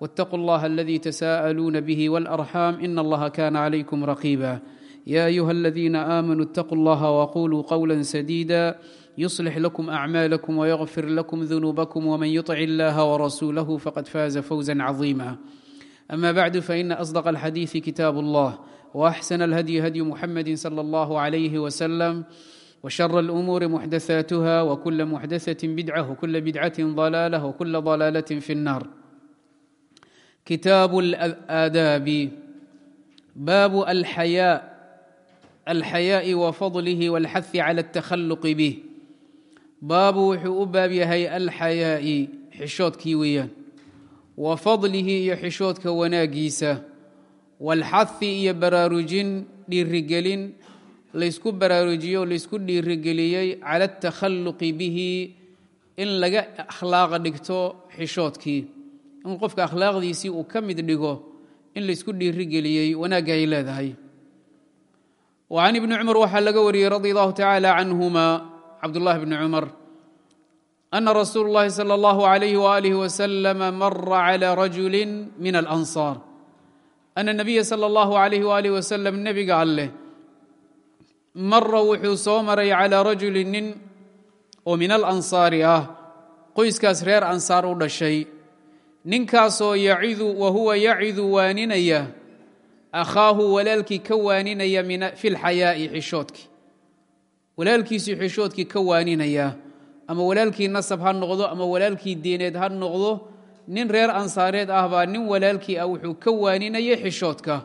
واتقوا الله الذي تساءلون به والارحام ان الله كان عليكم رقيبا يا ايها الذين امنوا اتقوا الله وقولوا قولا سديدا يصلح لكم اعمالكم ويغفر لكم ذنوبكم ومن يطع الله ورسوله فقد فاز فوزا عظيما اما بعد فان اصدق الحديث كتاب الله واحسن الهدي هدي محمد صلى الله عليه وسلم وشر الامور محدثاتها وكل محدثه بدعه وكل بدعه ضلاله وكل ضلاله في النار kitaabu اlaadaabi baabu alxayaa alxayaaءi wa fadlihi wاlxahi cala اtakhaluqi bih baabu wuxuu u baab yahay alxayaa'i xishoodkii weeyaan wa fadlihi iyo xishoodka wanaagiisa wاlxahi iyo baraarujin dhiirigelin laysku baraarujiyo laysku dhiirigeliyey cala اtakhaluqi bihi in laga akhlaaqa dhigto xishoodkii in qofka akhlaaqdiisii uu ka mid dhigo in laysku dhiirigeliyey wanaagga ay leedahay wa can ibni cumar waxaa laga wariyey radi allahu tacaala canhuma cabdullahi bni cumar ana rasuulu اllahi salى اllahu alayh walih waslama mara clى rajuli min alansaar ana nabiya salى اllahu alayh walih wasalam nebiga alleh mara wuxuu soo maray calىa rajuli nin oo min alansaari ah qoyskaas reer ansaar u dhashay ninkaasoo yacidu wa huwa yacidu waaninaya akhaahu walaalkii ka waaninaya fi lxayaa'i xishoodkii walaalkiisii xishoodkii ka waaninaya ama walaalkii nasab ha noqdo ama walaalkii diineed ha noqdo nin reer ansaareed ah baa nin walaalkii ah wuxuu ka waaninayay xishoodka.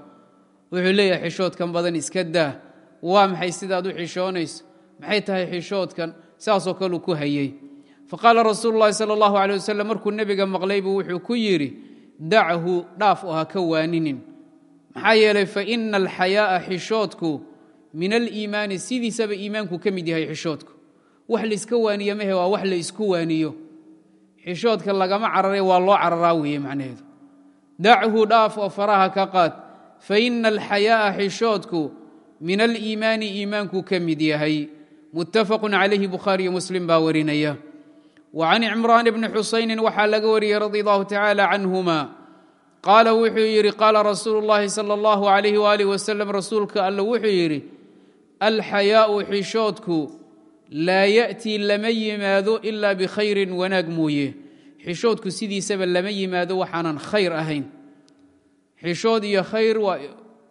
Wuxuu leeyahay xishoodkan badan iska daa. Waa maxay sidaad u xishoonayso? Maxay tahay xishoodkan? Saasoo kaleu ku hayey faqaala rasuulu llahi sal allahu alay wasalam markuu nebiga maqlay buu wuxuu ku yidhi dachu dhaaf oo ha ka waaninin maxaa yeelay faina alxayaa'a xishoodku min aliimaani sidiisaba iimaanku ka mid yahay xishoodku wax layska waaniye mahe waa wax la isku waaniyo xishoodka lagama carare waa loo cararaa weeye macnaheedu dachu dhaaf oo faraha ka qaad faina alxayaa'a xishoodku min aliimaani iimaanku ka mid yahay muttafaqun calayhi bukhaariyo muslim baa warinaya وعن cمrان بن xusayni waxaa laga wariyey radي الlه tacالى canهuma qaala wuxuu yidhi qaala rasuulu الlahi salى الlه عlيه وalih wsلم rasuulka all wuxuu yidhi alxayaaءu xishoodku laa yأtii lama yimaado ila bkhayri wanaag mooye xishoodku sidiisaba lama yimaado waxaanan khayr ahayn xishood iyo khayr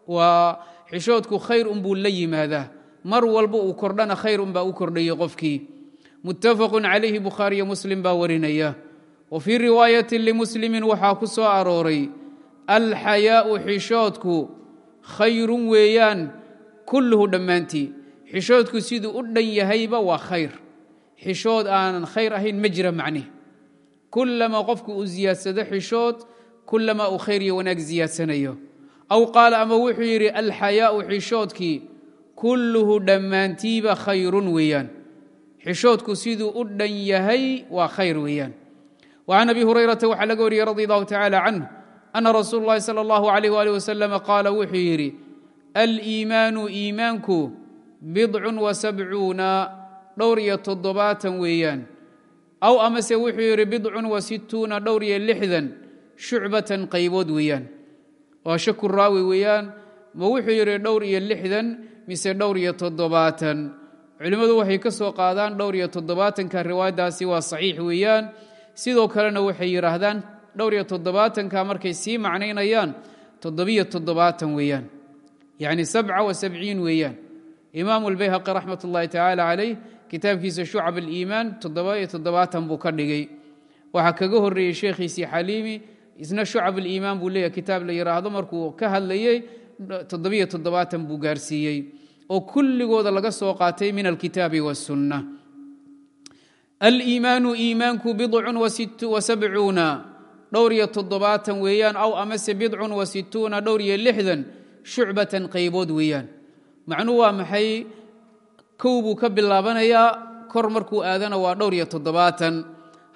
waa xishoodku khayr unbuu la yimaadaa mar walba uu kordhana khayr unbaa u kordhayay qofkii muttafaqu calayhi bukhaariyo muslim baa warinaya. Wa fii riwaayati limuslimi waxaa ku soo arooray alxayaau xishoodku khayrun weeyaan kulluhu dhammaantii. Xishoodku siduu u dhan yahayba waa khayr. Xishood aanan khayr ahayn ma jira macnih kullama qofku uu ziyaadsado xishood kullama uu khayr iyo wanaag ziyaadsanayo. Aw qaala ama wuxuu yidhi alxayaau xishoodkii kulluhu dhammaantiiba khayrun weeyaan xishoodku siduu u dhan yahay waa khayr weeyaan وcan abi hurayrata waxaa laga wariyey radi allahu tacala canh ana rasuul اllahi salى اllahu عalيh ali wasalam qaala wuxuu yidhi aliimaanu iimaanku bidcun wasabcuuna dhowr iyo toddobaatan weeyaan aw amase wuxuu yidhi bidcun wasituuna dhowr iyo lixdan shucbatan qaybood weeyaan waa shaku raawi weeyaan ma wuxuu yidhi dhowr iyo lixdan mise dhowr iyo toddobaatan culimmadu waxay ka soo qaadaan dhowr iyo toddobaatanka riwaayaddaasi waa saxiix weeyaan. Sidoo kalena waxay yidhaahdaan dhowr iyo toddobaatanka markay sii macnaynayaan toddobiyo toddobaatan weeyaan. Yacni sabca wa sabciin weeyaan. Imaamu albayhaqi raxmat ullahi tacaala calayh kitaabkiisa shucab aliimaan toddoba iyo toddobaatan buu ka dhigay. Waxaa kaga horreeyey sheekhiisii xaliimi isna shucab aliimaan buu leeyahy kitaab la yidhaahdo markuu ka hadlayey toddobiyo toddobaatan buu gaarsiiyey oo kulligooda laga soo qaatay min alkitaabi wاsunna aliimaanu iimaanku bidcun wasabcuuna dhowr iyo toddobaatan weeyaan aw amase bidcun wa situuna dhowr iyo lixdan shucbatan qaybood weeyaan. Macnuhu waa maxay? Kow buu ka bilaabanayaa kor markuu aadana waa dhowr iyo toddobaatan.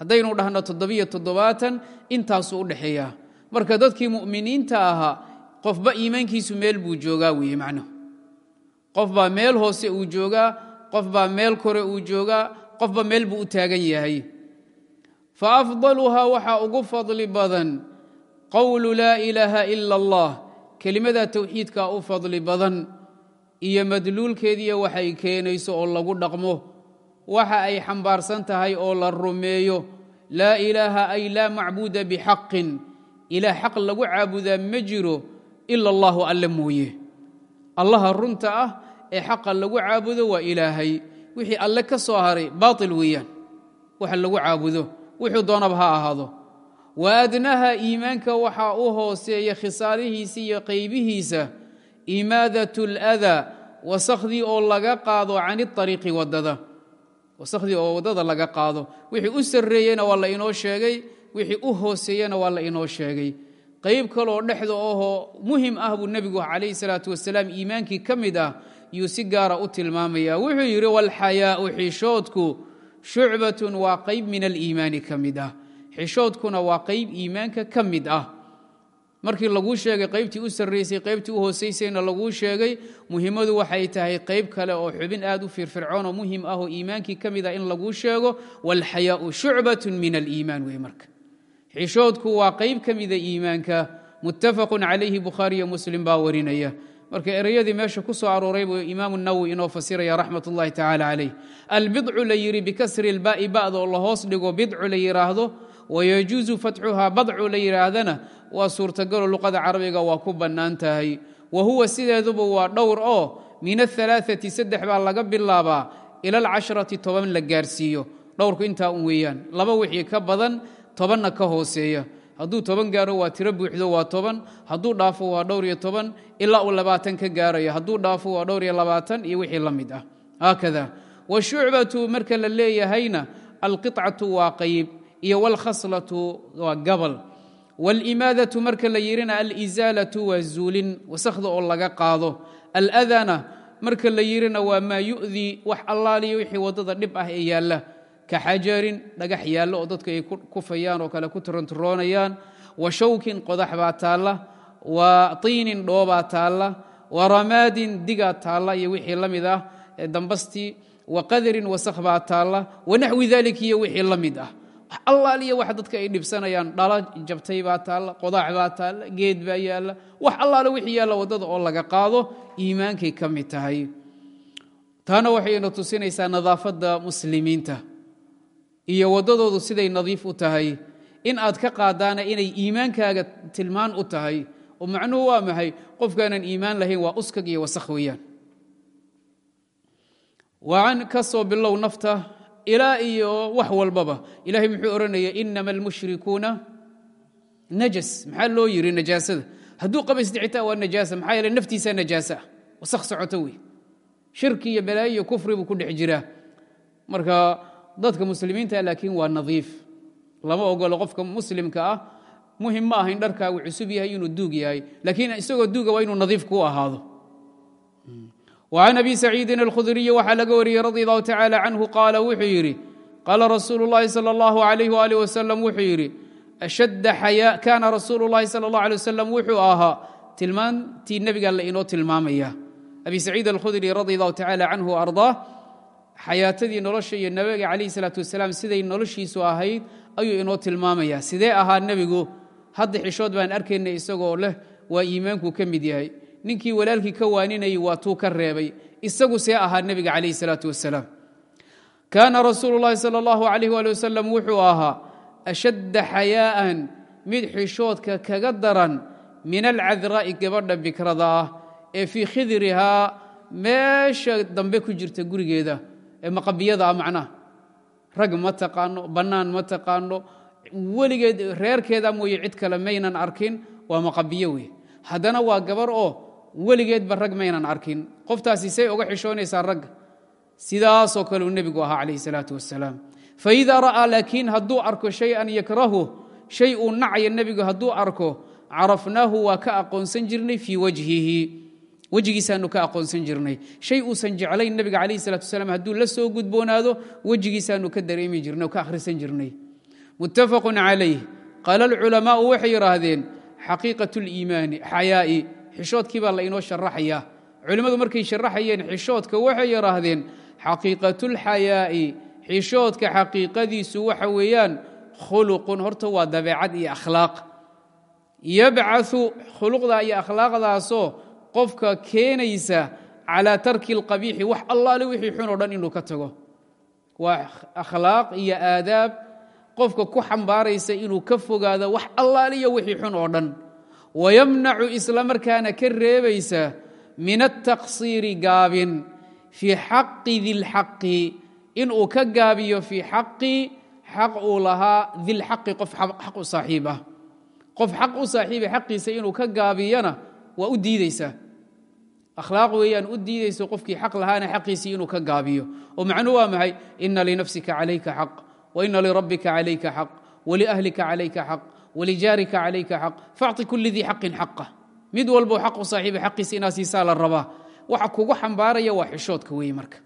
Haddaynu dhahno toddobiyo toddobaatan intaasuu u dhexeeyaa. Marka dadkii mu'miniinta ahaa qofba iimaankiisu meel buu joogaa weeye macnuhu qof baa meel hoose uu joogaa qof baa meel kore uu joogaa qofba meel buu u taagan yahay. Fa afdaluhaa waxaa ugu fadli badan qowlu laa ilaaha ila allah kelimada towxiidkaa u fadli badan iyo madluulkeediiyo waxay keenayso oo lagu dhaqmo. Waxa ay xambaarsan tahay oo la rumeeyo laa ilaaha ay laa macbuuda bixaqin ilaah xaq lagu caabudaa ma jiro ila allahu alle mooye allaha runta ah ee xaqa lagu caabudo waa ilaahay. Wixii alle ka soo haray baatil weeyaan. Waxa lagu caabudo wuxuu doonaba ha ahaado. Wa adnaha iimaanka waxaa u hooseeya khisaalihiisa iyo qaybihiisa. Imaadat اlأdaa wasakhdii oo laga qaado can iariiqi waddada wasakhdii oo waddada laga qaado. Wixii u sarreeyena waa la inoo sheegay wixii u hooseeyena waa la inoo sheegay qayb kaloo dhexda ohoo muhiim ah buu nebigu calayhi salaatu wasalaam iimaankii ka mid ah yuu si gaara u tilmaamaya wuxuu yidhi walxayaau xishoodku shucbatun waa qayb min aliimaani ka mid ah. Xishoodkuna waa qayb iimaanka ka mid ah. Markii laguu sheegay qaybtii u sarraysay qaybtii u hoosaysayna laguu sheegay muhimmadu waxay tahay qayb kale oo xubin aad u firfircoon oo muhiim ah oo iimaankii ka mid ah in laguu sheego walxayaau shucbatun min aliimaan wey marka xishoodku waa qayb ka mida iimaanka muttafaqun calayhi bukhaariyo muslim baa warinaya. Marka ereyadii meesha ku soo arooray buu imaamu nawowi inoo fasiraya raxmat ullahi tacaala calayh albidcu la yidhi bikasri lbaai ba'da oo la hoos dhigo bidcu la yidhaahdo wayajuusu fatxuhaa badcu la yidhaahdana waa suurtagalo luqada carabiga waa ku bannaan tahay. Wa huwa sideeduba waa dhowr oo min ahalaaati saddex baa laga bilaabaa ila alcashrati toban la gaarsiiyo. Dhowrku intaa un weeyaan laba wixii ka badan tobanna ka hooseeya. Hadduu toban gaaro waa tiro buuxdo waa toban. Hadduu dhaafo waa dhowr iyo toban. Ilaa uu labaatan ka gaarayo hadduu dhaafo waa dhowr iyo labaatan iyo wixii la mid ah. Haakada washucbatu marka la leeyahayna alqicatu waa qayb iyo wlkhaslatu waa gabal. Walimaadatu marka la yidhina alizaalatu waa zuulin wasakhda oo laga qaado. Aladana marka la yidhina waa maa yu'dii wax allaaliyo wixii waddada dhib ah ee yaalla ka xajarin dhagax yaallo oo dadku ay kufayaan oo kale ku tirantiroonayaan wa shawkin qodax baa taalla wa tiinin dhoobaa taalla wa ramaadin digaa taalla iyo wixii la mid ah dambastii wa qadarin wasakh baa taalla wanaxwi dalik iyo wixii la mid ah. Allaaliya wax dadka ay dhibsanayaan dhala jabtay baa taalla qodax baa taalla geed baa yaalla wax allaale wixii yaalla waddada oo laga qaado iimaankay ka mid tahay. Taana waxayna tusinaysaa nadaafadda muslimiinta iyo waddadoodu siday nadiif u tahay. In aad ka qaadaana inay iimaankaaga tilmaan u tahay oo macnuhu waa maxay? Qofkaanan iimaan lahayn waa uskag iyo wasakh weeyaan. Waan ka soo bilow nafta ilaa iyo wax walbaba. Ilahay muxuu odhanaya inama almushrikuuna najas. Maxaa loo yiri najaasada? Hadduu qabaysdicitaa waa najaasa. Maxaa yeele naftiisaa najaasa. Wasakh socoto wey shirki iyo balaayo iyo kufri buu ku dhex jiraa. Marka dadka muslimiinta laakiin waa nadiif lama ogolo qofka muslimka ah muhim ma aha in dharkaagu cusub yahay inuu duug yahay laakiin isagoo duuga waa inuu nadiif kuu ahaado وعن أbي سعيidi الkhudriي waxaa laga wariyey radي الlه tacالى canه qaala wuxuu yidhi qaala rasuul الlahi salى الlه عlيه وaلiه وsلم wuxuu yidhi kaana rasuul الlahi salى الlه عليه وsلم wuxuu ahaa tilmaantii nebiga la inoo tilmaamaya abi saciid alkhudri radي الlه tacالى canه arضاه xayaatadii nolosha iyo nabiga calayhi salaatu wasalaam siday noloshiisu ahayd ayuu inoo tilmaamayaa. Sidee ahaa nebigu? Hadda xishood baan arkayna isagoo leh waa iimaanku ka mid yahay. Ninkii walaalkii ka waaninayay waa tuu ka reebay. Isagu see ahaa nebiga calayhi salaatu wasalaam. Kaana rasuulu llahi sal allahu calayh waali wasalam wuxuu ahaa ashadda xayaa'an mid xishoodka kaga daran min alcadraa'i gabadha bikrada ah ee fii khidrihaa meesha dambe ku jirta gurigeeda ee maqabiyada ah macnaha. Rag ma taqaano bannaan ma taqaano. Weligeed reerkeeda mooye cid kale maynan arkin waa maqabiyo wey haddana waa gabar oo weligeedba rag maynan arkin. Qoftaasi say uga xishoonaysaa ragga sidaasoo kale uu nebigu ahaa calayh salaatu wasalaam faidaa ra'aa laakiin hadduu arko shay-an yakrahu shay uu nacaya nebigu hadduu arko carafnaahu waa ka aqoonsan jirnay fii wajhihi wejigiisaanu ka aqoonsan jirnay. Shay uusan jeclayn nebiga calayhi salatu wasalaam hadduu la soo gudboonaado wejigiisaanu ka dareemi jirnay oo ka akhrisan jirnay. Muttafaqun calayh qaala alculamaa'u waxay yidhaahdeen xaqiiqat liimaani xayaa'i xishoodkii baa la inoo sharaxayaa culimmadu markay sharaxayeen xishoodka waxay yidhaahdeen xaqiiqatulxayaa'i xishoodka xaqiiqadiisu waxa weeyaan khuluqun horta waa dabeecad iyo akhlaaq. Yabcau khuluqda iyo akhlaaqdaasoo qofka keenaysa calaa tarki alqabiixi wax allaale wixii xun oo dhan inuu ka tago. Waa akhlaaq iyo aadaab qofka ku xambaaraysa inuu ka fogaado wax allaaliyo wixii xun oo dhan. Wayamnacu isla markaana ka reebaysa min altaqsiiri gaabin fii xaqi dilxaqi inuu ka gaabiyo fii xaqi xaq uu lahaa dilxaqi qof xaq u saaxiib ah. Qof xaq u saaxiiba xaqiisa inuu ka gaabiyana waa u diideysaa akhlaaq weeyaan u diidayso qofkii xaq lahaana xaqiisii inuu ka gaabiyo. oo macnuhu waa maxay? Ina linafsika calayka xaq waina lirabbika calayka xaq waliahlika calayka xaq walijaarika calayka xaq. Faacطi kuli dii xaqin xaqa. Mid walbo xaq u saaxiiba xaqiisa inaa siisaa la rabaa. Waxa kugu xambaaraya waa xishoodka weeye marka.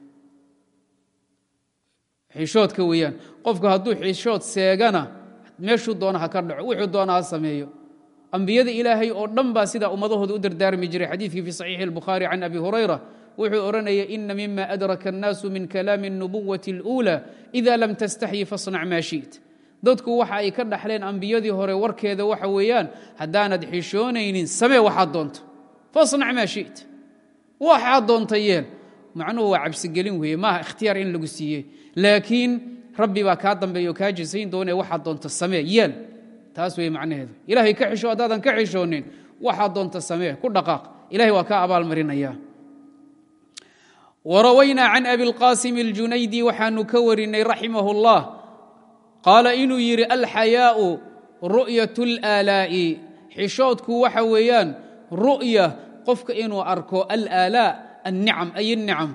Xishoodka weeyaan. Qofku hadduu xishood seegana meeshuu doona ha ka dhaco wuxuu doona ha sameeyo ambiyada ilaahay oo dhan baa sidaa ummadahooda u dardaarmi jiray xadiidkii fi saxiixi اlbukhaari can abi hurayra wuxuu odhanaya ina mima adraka الnaasu min kalaami الnubuwati اlأuulى ida lam tastaxyi fasnac maa shiئt dadku waxa ay ka dhaxleen ambiyadii hore warkeeda waxa weeyaan haddaanad xishoonaynin samee waxaad doonto fasnac maa shiئt waxaad doonta yeel macnuhu waa cabsigelin weeye maaha ikhtiyaar in lagu siiyey laakiin rabbi baa kaa dambeeya oo kaa jisayn doonee waxaad doonta samee yeel taas wey macnaheedu ilaahay ka xisho haddaadan ka xishoonin waxaad doonta samee ku dhaqaaq ilahay waa kaa abaalmarinaya warawaynaa can abilqaasim اljunaydi waxaanu ka warinay raximah اllah qaala inuu yidhi alxayaau ru'yat اlaalaa'i xishoodku waxa weeyaan ru'ya qofka inuu arko alaalaa annicam ay الnicam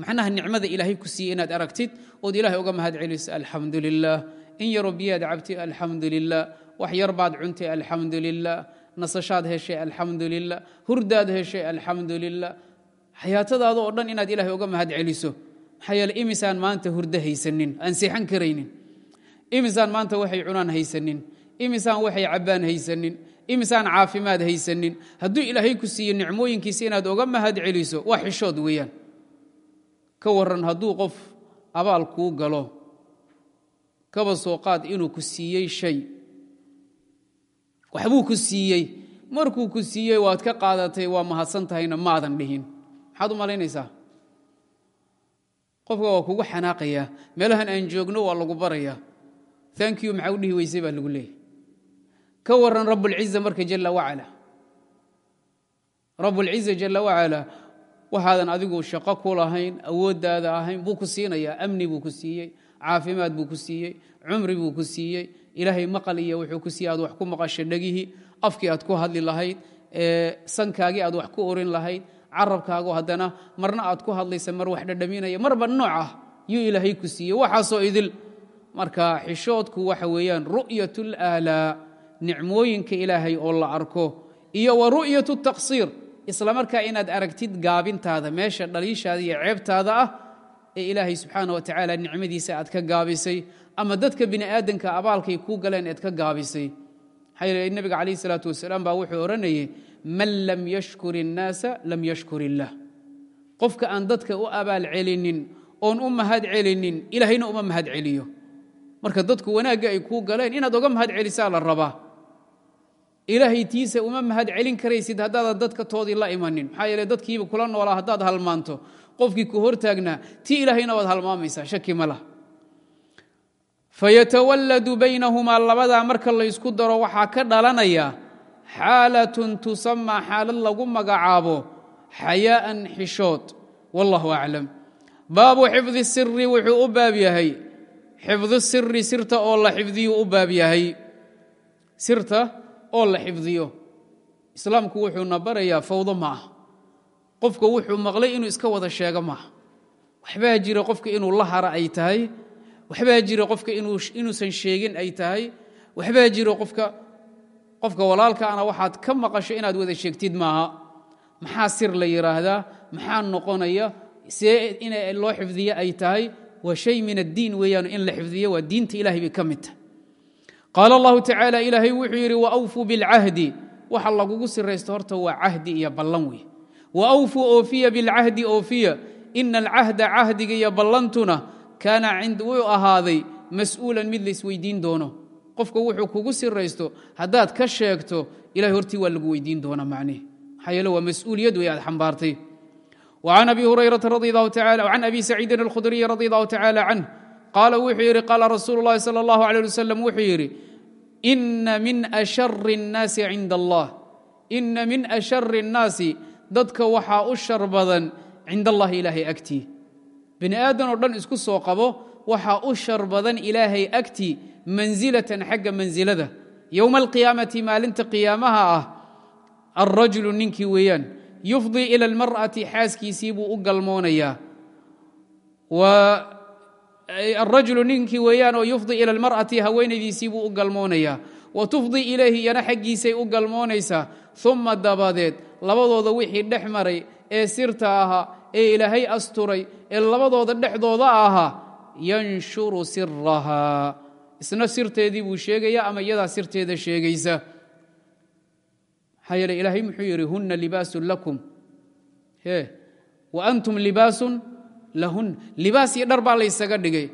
macnaha nicmada ilaahay ku siiyey inaad aragtid ood ilahay uga mahad celiso alxamdu lilah in yaroo biyaad cabti alxamdu lilah wax yar baad cuntay alxamdu lilah nasashaad heshay alxamdu lilah hurdaad heshay alxamdu lilah xayaatadaada oo dhan inaad ilaahay uga mahad celiso. Maxaa yeele imisaan maanta hurdo haysanin aan seexan karaynin. Imisaan maanta waxay cunaan haysanin. Imisaan waxay cabbaan haysanin. Imisaan caafimaad haysanin. Hadduu ilaahay ku siiye nicmooyinkiisa inaad uga mahad celiso waa xishood weeyaan. Ka waran hadduu qof abaal kuu galo kaba soo qaad inuu ku siiyey shay waxbuu ku siiyey. Markuu ku siiyey waad ka qaadatay waa mahadsan tahayna maadan dhihin. Maxaad u malaynaysaa? Qofka waa kugu xanaaqayaa meelahan aan joogno waa lagu barayaa thank you maxaa u dhihi weysay baa lagu leeyahy ka waran rabbulciza marka jalla wacala. Rabbulciza jalla wacala waxaadan adigu shaqo ku lahayn awooddaada ahayn buu ku siinayaa. Amni buu ku siiyey caafimaad buu ku siiyey cumri buu ku siiyey ilaahay maqal iyo wuxuu ku siiyey aad wax ku maqasho dhegihii afkii aad ku hadli lahayd sankaagii aad wax ku orin lahayd carabkaagu haddana marna aad ku hadlaysa mar wax dhadhaminaya marba nooc ah yuu ilaahay ku siiyey. Waxaasoo idil. Marka xishoodku waxa weeyaan ru'yat laalaa nicmooyinka ilaahay oo la arko iyo wa ru'yat taqsiir isla markaa inaad aragtid gaabintaada meesha dhaliishaada iyo ceebtaada ah ee ilaahay subxaana wa tacaala nicmadiisa aad ka gaabisay ama dadka bini aadanka abaalkay kuu galeen eed ka gaabisay. Nebiga calayh isalaatu wasalaam baa wuxuu odhanayay man lam yashkur innaasa lam yashkur illaah qofka aan dadka u abaal celinin oon u mahad celinin ilaahayna uma mahad celiyo. Marka dadku wanaagga ay kuu galeen inaad oga mahad celisaa la rabaa. Ilaahay tiisa uma mahad celin karaysid haddaadan dadka toodii la imanin. Maxaa yeele dadkiiba kula noolaa haddaad halmaanto. Qofkii ku hortaagnaa tii ilaahayna waad halmaamaysaa shaki ma lah fayatawalladu baynahumaa labadaa marka laysku daro waxaa ka dhalanaya xaalatun tusamaa xaalad lagu magacaabo xayaa'an xishood wallahu aclam baabu xifdi siri wuxuu u baab yahay xifdu siri sirta oo la xifdiyu u baab yahay sirta oo la xifdiyo islaamku wuxuuna barayaa fawdo ma ah qofka wuxuu maqlay inuu iska wada sheego maaha waxbaa jira qofka inuu la hara ay tahay waxbaa jira qofka inuusan sheegin ay tahay. Waxbaa jira qofka qofka walaalkaana waxaad ka maqasho inaad wada sheegtid maaha. Maxaa sir la yidhaahdaa maxaa noqonaya? See in loo xifdiye ay tahay waa shay min addiin weeyaan in la xifdiyo waa diinta ilahay bay ka mid tahay. Qaala allahu tacaala ilaahay wuxuu yidhi waawfuu bilcahdi. Waxa lagugu siraysto horta waa cahdi iyo ballan wey waawfuu oofiya bilcahdi oofiya. Ina alcahda cahdiga iyo ballantuna kaana wuu ahaaday mas'uulan mid laisweydiin doono qofka wuxuu kugu siraysto haddaad ka sheegto ilahay hortii waa lagu weydiin doona macnihi maxaa yeele waa mas-uuliyad wey aad xambaartay وعن أبي هريرة رضي الله تعالى وعن أبي سعيد الخدري رضي الله تعالى عنه قال wuxuu yidhi قال رsuuل اللhi صلى الله عليه وسلم wuxuu yidhi إna min أشhر الناasi عind الله إna min أشhر الناasi dadka waxaa u shar badan cind allahi ilaahay agtii bini aadan oo dhan isku soo qabo waxaa u shar badan ilaahay agti manzilatan xagga mansilada yowma alqiyaamati maalinta qiyaamaha ah alrajulu ninkii weeyaan yufdii ila almar'ati xaaskiisii buu u galmoonayaa. Arajulu ninkii weeyaan oo yufdi ila almar'ati haweenaydiisii buu u galmoonayaa. Wa tufdi ilayhi iyana xaggiisay u galmoonaysaa. Uma dabadeed labadooda wixii dhex maray ee sirta ahaa ee ilaahay asturay ee labadooda dhexdooda ahaa yanshuru sirahaa isna sirteedii buu sheegaya ama iyadaa sirteeda sheegaysa? Maxaa yeele ilaahay muxuu yidhi huna libaasun lakum. E wa antum libaasun lahun. Libaas iyo dhar baa laysaga dhigay.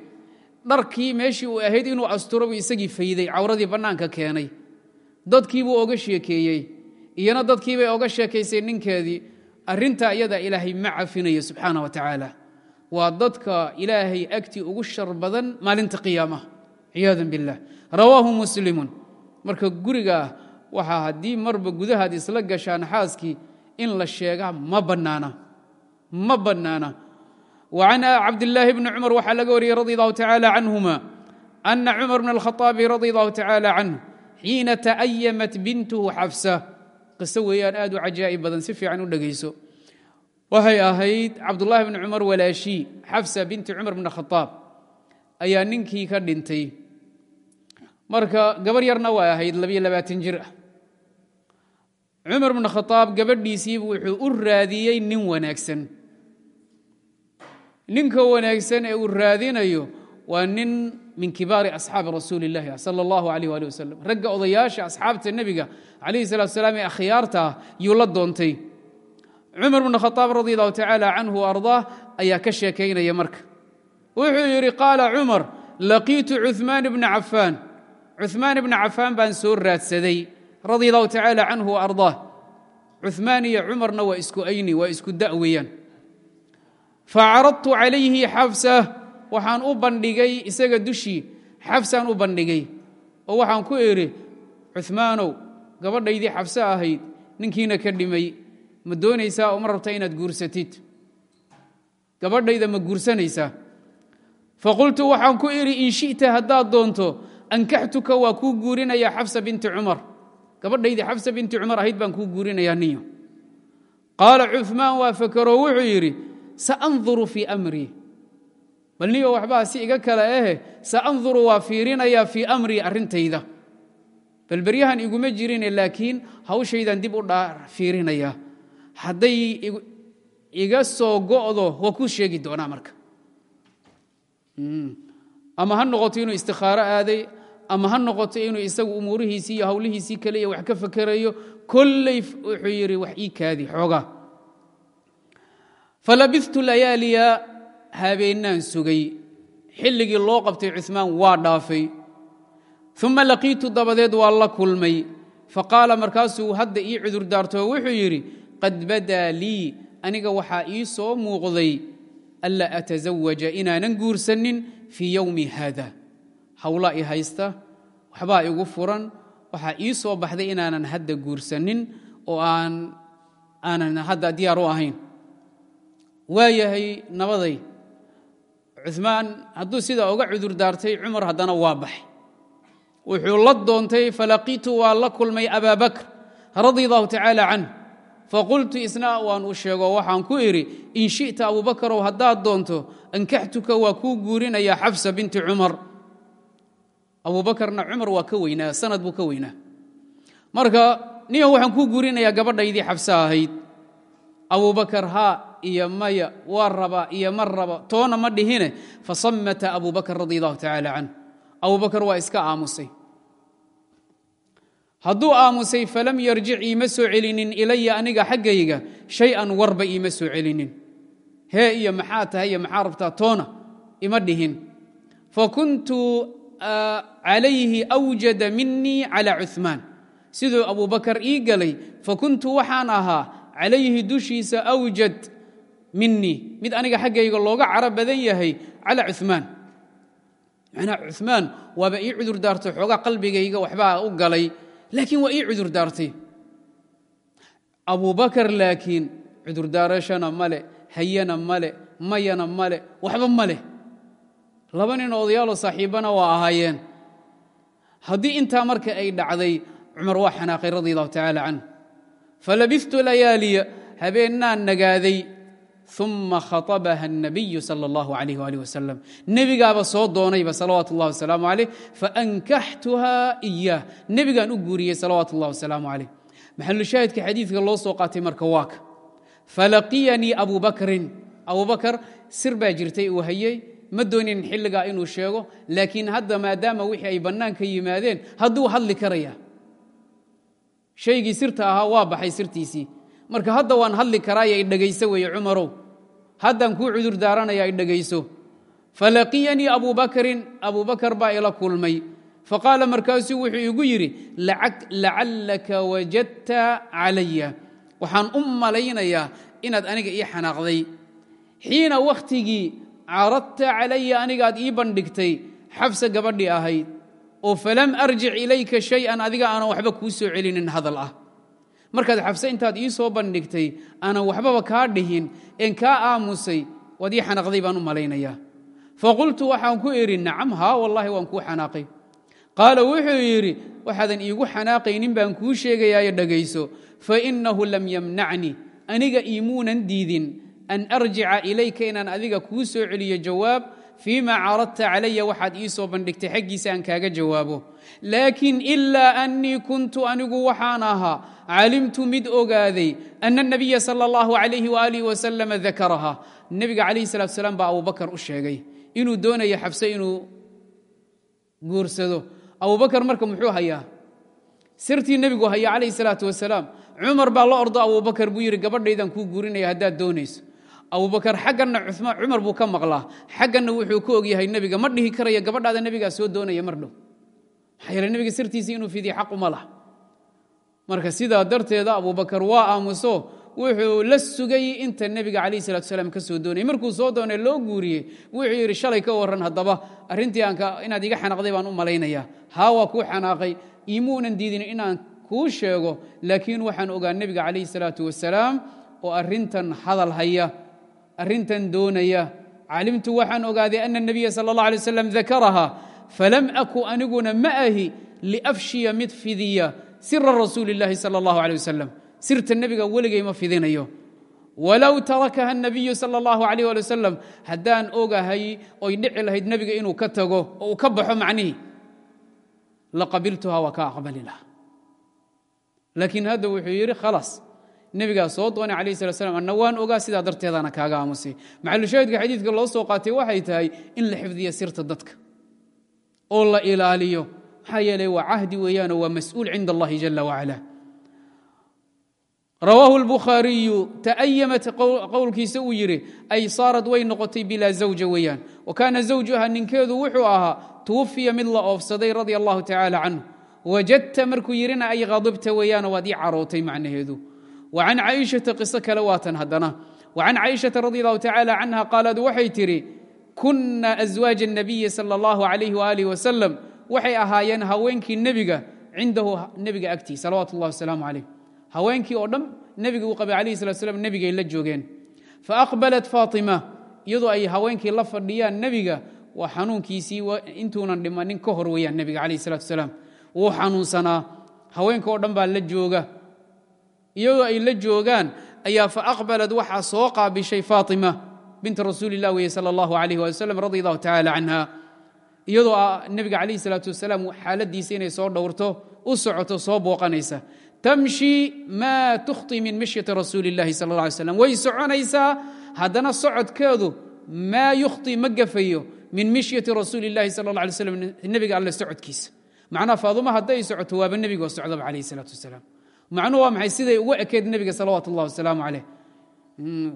Dharkii meeshii uu ahayd inuu asturo buu isagii fayday cawradii bannaanka keenay. Dadkiibuu oga sheekeeyey iyana dadkiibay oga sheekaysay ninkeedii arrintaa iyadaa ilaahay ma cafinayo subxaana wa tacaala waa dadka ilaahay agtii ugu shar badan maalinta qiyaamaha. Ciyaadan billah. Rawaahu muslimun. Marka gurigaa waxaa haddii marba gudahaad isla gashaan xaaskii in la sheegaa ma bannaana. Ma bannaana. Wa can cabdillaahi bni cumar waxaa laga wariyey radi allahu tacaala canhuma ana cumar bn alkhaaabi radi allahu tacaala canhu xiina ta'ayamat bintuhu xafsa. Qiso weeyaan aad u cajaa'ib badan si fiican u dhegayso waxay ahayd cabdullaahi bni cumar walaashii xafsa binti cumar bn khaaab ayaa ninkii ka dhintay. Marka gabar yarna waa ahayd jir. Ah cumar bn khaaab gabadhiisiibu wuxuu u raadiyey nin wanaagsan. Ninka wanaagsan ee uu raadinayo waa nin min kibaari asxaabi rasuuli اllahi sal اllahu alayh ali wasalam ragga odayaasha asxaabta nebiga calayhi salatu salaam ee akhyaarta ah yuu la doontay cumar bn khaaab radi allahu tacaala canhu ardaa ayaa ka sheekaynaya marka. Wuxuu yidhi qaala cumar laqiitu cumaan bna cafaan. Cumaan ibna cafaan baan soo raadsaday radi allahu tacaala canhu ardaa cumaan iyo cumarna waa isku ayni waa isku da weeyaan. Facaradtu calayhi xafsa waxaan u bandhigay isaga dushii. Xafsaan u bandhigay oo waxaan ku idhi cumaanow gabadhaydii xafse ahayd ninkiina ka dhimay ma doonaysaa oo ma rabta inaad guursatid? Gabadhayda ma guursanaysaa? Faqultu waxaan ku idhi in shi'ta haddaad doonto ankaxtuka waa kuu guurinayaa xafsa binti cumar. Gabadhaydii xafsa binti cumar ahayd baan kuu guurinayaa niyo. Qaala cuثmaan waa wuxuu yidhi saanduru fii amrii bal niyo waxbaa si iga kale ahe saanduru waa fiirinayaa fii amrii arrintayda. Bal beryahan iguma jirine laakiin hawshaydan dib u dhaa fiirinayaa hadday iga soo go'do waa kuu sheegi doonaa marka. Ama ha noqoto inuu istikhaaro aaday ama ha noqoto inuu isagu umuurihiisii iyo hawlihiisii kale iyo wax ka fakerayo kolley wuxuu yidhi wax ii kaadi xoogaa. Falabistu layaaliya habeennaan sugay. Xilligii loo qabtay cuثmaan waa dhaafay. Uma laqiitu dabadeed waa la kulmay. Faqaala markaasuu hadda ii cudur daarto wuxuu yidhi qad badaa lii aniga waxaa ii soo muuqday anlaa ataزawaja inaanan guursanin fii yowmi haada hawlaa i haysta waxbaa igu furan waxaa ii soo baxday inaanan hadda guursanin oo aanan hadda diyaar u ahayn. Waayahay nabaday. Cuثmaan hadduu sidaa uga cudur daartay cumar haddana waa baxay. Wuxuu la doontay falaqitu waa la kulmay abaa bakr radi allahu tacaala canh faqultu isna waan u sheego waxaan ku idhi in shi'ta abubakarow haddaad doonto ankaxtuka waa kuu guurinayaa xafsa binti cumar abubakarna cumar waa ka weynaa sanad buu ka weynaa marka niyo waxaan kuu guurinayaa gabadhaydii xabse ahayd abubakar haa iyo maya waa rabaa iyo ma raba toona ma dhihine fasamata abubakr radi allahu tacaala canh abubakar waa iska aamusay hadduu aamusay falam yarjic iima soo celinin ilaya aniga xaggayga shay-an warba iima soo celinin. Hee iyo maxaa tahay iyo maxaa rabtaa toona ima dhihin. Fa kuntu calayhi awjada minii calaa cumaan siduu abubakar ii galay fa kuntu waxaan ahaa calayhi dushiisa awjad minii mid aniga xaggayga looga cara badan yahay calaa cumaan macnaa cumaan waaba ii cudur daartay xoogaa qalbigayga waxbaa u galay laakiin waa ii cudur daartay abubakar laakiin cudurdaarashana male hayana male mayana male waxba ma leh laba nin odayaaloo saaxiibbana waa ahaayeen haddii intaa marka ay dhacday cumar waa xanaaqay radi allahu tacaala canh falabistu layaaliya habeennaan nagaaday uma khaabaha الnabiyu salى اllahu alayh alih wasalam nebigaaba soo doonayba salawaatu اllah wasalaamu alayh faankaxtuha iyaah nebigaan u guuriyey salawaatu اllah wasalaamu alayh maxalushaahidka xadiidka loo soo qaatay marka waaka falaqiyanii abu bakrin abu bakar sir baa jirtay uu hayey ma doonin xilligaa inuu sheego laakiin hadda maadaama wixii ay bannaanka yimaadeen hadduu hadli karaya shaygii sirta ahaa waa baxay sirtiisii marka hadda waan hadli karaayo i dhegayso weeye cumarow. Haddaan kuu cudur daaranaya i dhegayso falaqiyanii abu bakrin abu bakar baa ila kulmay. Faqaala markaasuu wuxuu igu yidhi lacallaka wajadta calaya. Waxaan u malaynayaa inaad aniga ii xanaaqday. Xiina wakhtigii caradta calaya anigaad ii bandhigtay xabsa gabadhii ahayd. Oo falam arjic ilayka shay-an adiga aanan waxba kuu soo celinin hadal ah markaad xabse intaad ii soo bandhigtay aanan waxbaba kaa dhihin een kaa aamusay waad ii xanaaqday baan u malaynayaa. Faqultu waxaan ku idhi nacam haa wallaahi waan kuu xanaaqay. Qaala wuxuu yidhi waxaadan iigu xanaaqaynin baan kuu sheegayaayo dhegayso fainahu lam yamnacni aniga iimuunan diidin an arjica ilayka inaan adiga kuu soo celiyo jawaab fii ma caradta calaya waxaad ii soo bandhigtay xaggiisa aan kaaga jawaabo laakiin ilaa annii kuntu anigu waxaan ahaa calimtu mid ogaaday ana الnabiya salى اllahu alayh waalih wasalam dakaraha nebiga calayh salatu salaam baa abubakar u sheegay inuu doonayo xabse inuu guursado abubakar marka muxuu hayaa sirtii nebigu haya calayh salaatu wasalaam cumar baa la ordo abubakar buu yidhi gabadhaydaan kuu guurinaya haddaad doonayso abubakar xagganna cumar buu ka maqlaa. Xagganna wuxuu ku ogyahay nebiga ma dhihi karaya gabadhaada nebigaa soo doonaya mar dhow. Maxaa yeele nebiga sirtiisii inuu fidiya xaq uma lah marka sidaa darteeda abubakar waa aamuso wuxuu la sugay inta nebiga calayh salatu salaam ka soo doonayay. Markuu soo doonay loo guuriyey. Wuxuu yidhi shalay ka warran haddaba arrintii inaad iga xanaaqday baan u malaynayaa haa waa kuu xanaaqay. Iimuunan diidin inaan kuu sheego laakiin waxaan ogaa nebiga calayh salaatu wasalaam oo arrintan hadal haya arrintan doonaya calimtu waxaan ogaaday ana الnabiya salى اllah alay waslam dakaraha falam aku aniguna ma ahi liafshiya mid fidiya sira rasuuli اllahi salى اllahu alيه wasalam sirta nebiga weligay ma fidinayo walow tarakaha الnabiyu salى اllahu alayh ali wasalam haddaan ogahay oy dhici lahayd nebiga inuu ka tago oo uu ka baxo macnihii laqabiltuha waa ka aqbali laha laakiin hadda wuxuu yidhi khalaas nebigaa soo doonay alayh sala slam anna waan ogaa sidaa darteedana kaaga aamusay. Maxalushaahidka xadiidka loo soo qaatay waxay tahay in la xifdiya sirta dadka oo la ilaaliyo. Maxaa yeelay waa cahdi weeyaanoo waa mas'uul cinda allahi jala wacala. Rawaahu lbukhaariyu ta'ayamat qowlkiisa uu yidhi ay saarad way noqotay bilaa zawja weeyaan. Wa kaana zawjuha ninkeedu wuxuu ahaa tuwafiya mid la oofsaday radia allahu tacaala wajadta markuu yidhina ay qadibta weeyaano waad ii macnaheedu وعن cائiشhaةa qiso kale waatan haddana وعan cائiشhaةa رضي الله تaعالى عنها qاalad waxay tidhi kuna أزواaج النabiyi slى الlaه عليه وآله وسلم waxay ahaayeen haweenkii nebiga cindahu nebiga agtii salawaat الlah وaسلام عaليه haweenkii oo dhan nebiga uu qabay alayه الصلa sلام nebigay la joogeen faأqبلت faaطimة iyadoo ay haweenkii la fadhiyaan nebiga waa xanuunkiisii intuunan dhimanin ka hor weeyaan nebiga alayه الصلاة وسلام wuu xanuunsanaa haweenka oo dhan baa la jooga iyagoo ay la joogaan ayaa faaqbalad waxaa soo qaabishay faatima binta rasuulilah wey sal allahu alayh ali radi allahu tacaala canha iyadoo ah nebiga calayhi salaatu wasalaam xaaladiisa inay soo dhowrto u socoto soo booqanaysa tamshi maa tukhti min mashyati rasuuli illahi sal alla slam way soconaysaa haddana socodkeedu maa yukhti ma gafayo min mishyati rasuuli illahi sal alla slam nebiga alle socodkiisa. Macnaha faaduma hadday socoto waaba nebigoo socdaba calayhi salaatu wasalaam macnuhu waa maxay siday ugu ekeyd nebiga salawaatu اllah wasalaamu calayh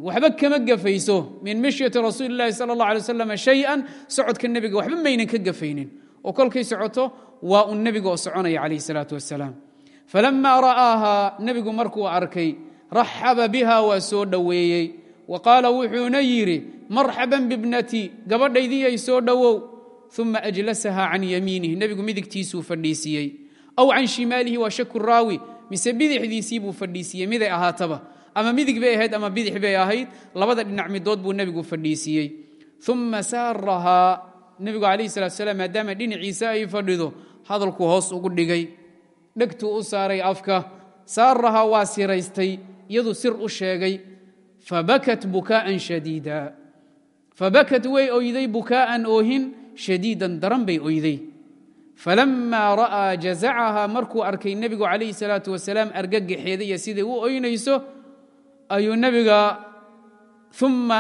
waxba kama gafayso min mishyati rasuuli اllahi sal اllah alay wasalam shay-an socodka nebiga waxba maynan ka gafaynin oo kolkay socoto waa un nebiga oo soconaya calayh الsalaatu wasalaam falama ra'aahaa nebigu markuu arkay raxaba biha waa soo dhoweeyey wa qaala wuxuuna yidhi marxaban bibnatii gabadhaydiyay soo dhowow uma ajlasaha can yamiinih nebigu midigtiisuu fadhiisiiyey aw can shimaalihi waa shaku raawi mise bidixdiisii buu fadhiisiiyey miday ahaataba. Ama midig bay ahayd ama bidix bay ahayd labada dhinac midood buu nebigu fadhiisiiyey. Uma saarahaa nebigu calayh salatu salaam maadaama dhinaciisa ay fadhido hadalkuu hoos ugu dhigay. Dhegtuu u saaray afka saarahaa waa siraystay iyaduu sir u sheegay fabakat bukaa'an shadiida fabakat way oyday bukaa'an oohin shadiidan daran bay oyday falamaa ra'aa jazacaha markuu arkay nebigu calayhi salaatu wasalaam argagaxeeda siday u oynayso ayuu nebiga uma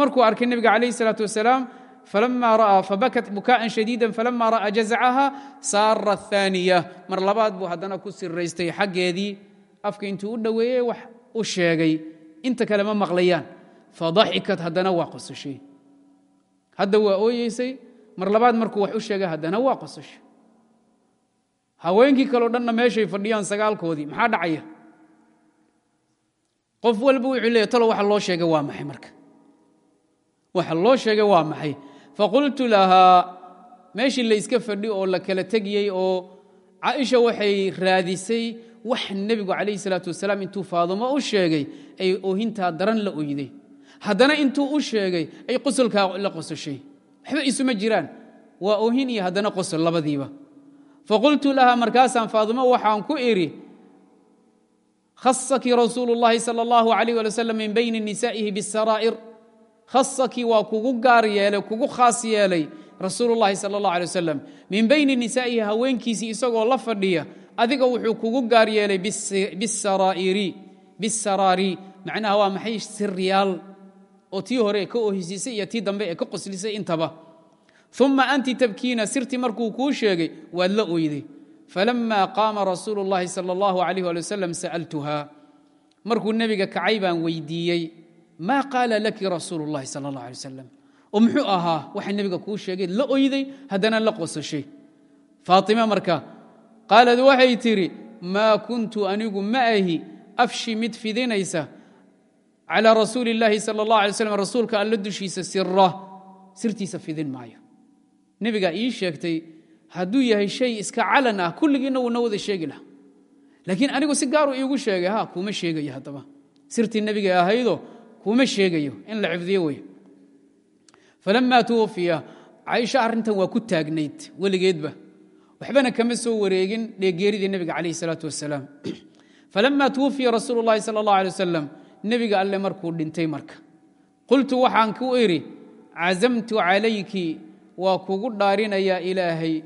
markuu arkay nebiga calayhi salaatu wasalaam falama ra'aa fabakat bukaa'an shadiida falama ra'aa jazacaha saara ahaaniya mar labaad buu haddana ku siraystay xaggeedii afka intuu u dhoweeyey wax u sheegay inta kale ma maqlayaan fadaxikat haddana waa qosashay hadda waa ooyeysay mar labaad markuu wax u sheegay haddana waa qosashay haweenkii kaleo dhanna meeshay fadhiyaan sagaalkoodii maxaa dhacaya? Qof walba wuxuu leeya talo waxa loo sheegay waa maxay marka? Waxa loo sheegay waa maxay? Faqultu lahaa meeshii layska fadhi oo la kala tegiyey oo caaisha waxay raadisay wax nebigu calayhi salaatu wasalaam intuu faadumo u sheegay ay oohintaa daran la oyday haddana intuu u sheegay ay qosolkaa la qososhay waxba isuma jiraan waa oohin iyo haddana qosol labadiiba faqultu laha markaasaan faadumo waxaan ku idhi khasaki rasuulu اllahi salى اllahu alayh ali wasalam min bayni nisaa'ihi bisaraa'ir khasaki waa kugu gaar yeelay kugu khaas yeelay rasuulu llahi sala اllah alay wasalam min bayni nisaa'ihi haweenkiisii isagoo la fadhiya adiga wuxuu kugu gaar yeelay bisaraari macnaha waa maxay siryaal oo tii hore ka ohisiisay iyo tii dambe ee ka qoslisay intaba uma anti tabkiina sirtii markuu kuu sheegay waad la oyday falama qaama rasuulu اllahi salى اllahu alayh ali wasalam sa'altuha markuu nebiga kacay baan weydiiyey maa qaala laki rasuulu اllahi sal اllah alay wasalam oo muxuu ahaa waxa nebiga kuu sheegay la oyday haddana la qosashay faatima marka qaalad waxay tidhi maa kuntu anigu ma ahi afshi mid fidinaysa calى rasuuli اllahi salى اllah alay slam rasuulka alla dushiisa sira sirtiisa fidin maayo nebigaa ii sheegtay hadduu yahay shay iska calan ah kulligiinna wuuna wada sheegi laha laakiin anigu si gaaru iigu sheegay ha kuma sheegayo haddaba sirtii nebiga ahaydoo kuma sheegayo in la xifdiyo wey falama tuwafiya caaisha arrintan waa ku taagnayd weligeedba waxbana kama soo wareegin dheegeeridii nebiga calayh salaatu wasalaam falama tuwafiya rasuulu llahi sala allah alay wasalam nebiga alle markuu dhintay marka. Qultu waxaan ku idhi cazamtu calayki waa kugu dhaarinayaa ilaahay.